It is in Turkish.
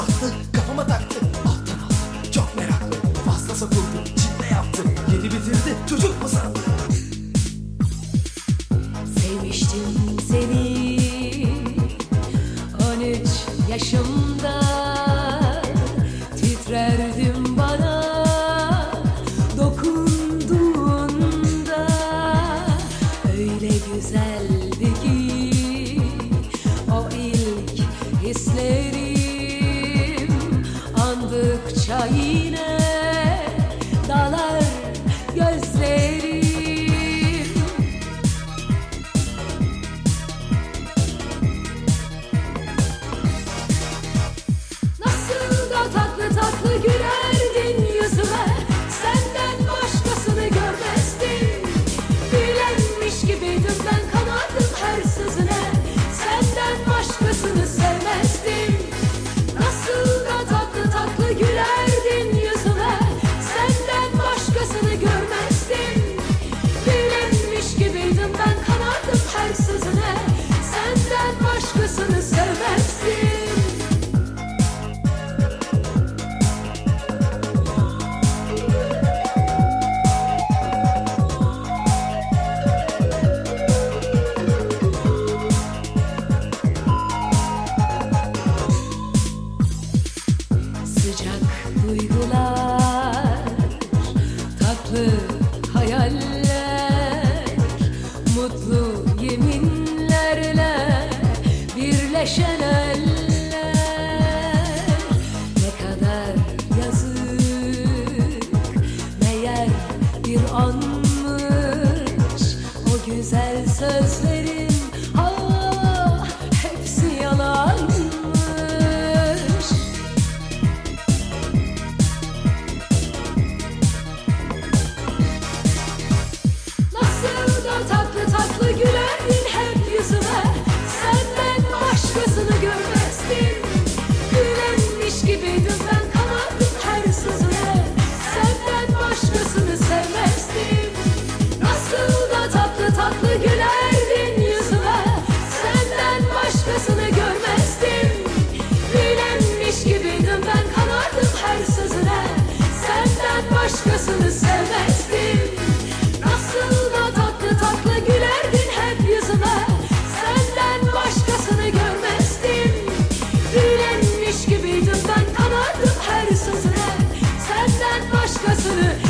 Bastı kafama taktı. Alttan al Çok meraklı. Fazlasa vurdu Çinle yaptı. Yedi bitirdi çocuk mu sandı? Sevmiştim seni. 13 yaşımda Titrerdim bana. Dokunduğunda Öyle güzeldi O ilk hisleri Yaşadıkça yine duygular Tatlı hayaller Mutlu yeminlerle Birleşen eller. Ne kadar yazık Meğer bir anmış O güzel sözleri tatlı gülerdin hep yüzüme しする。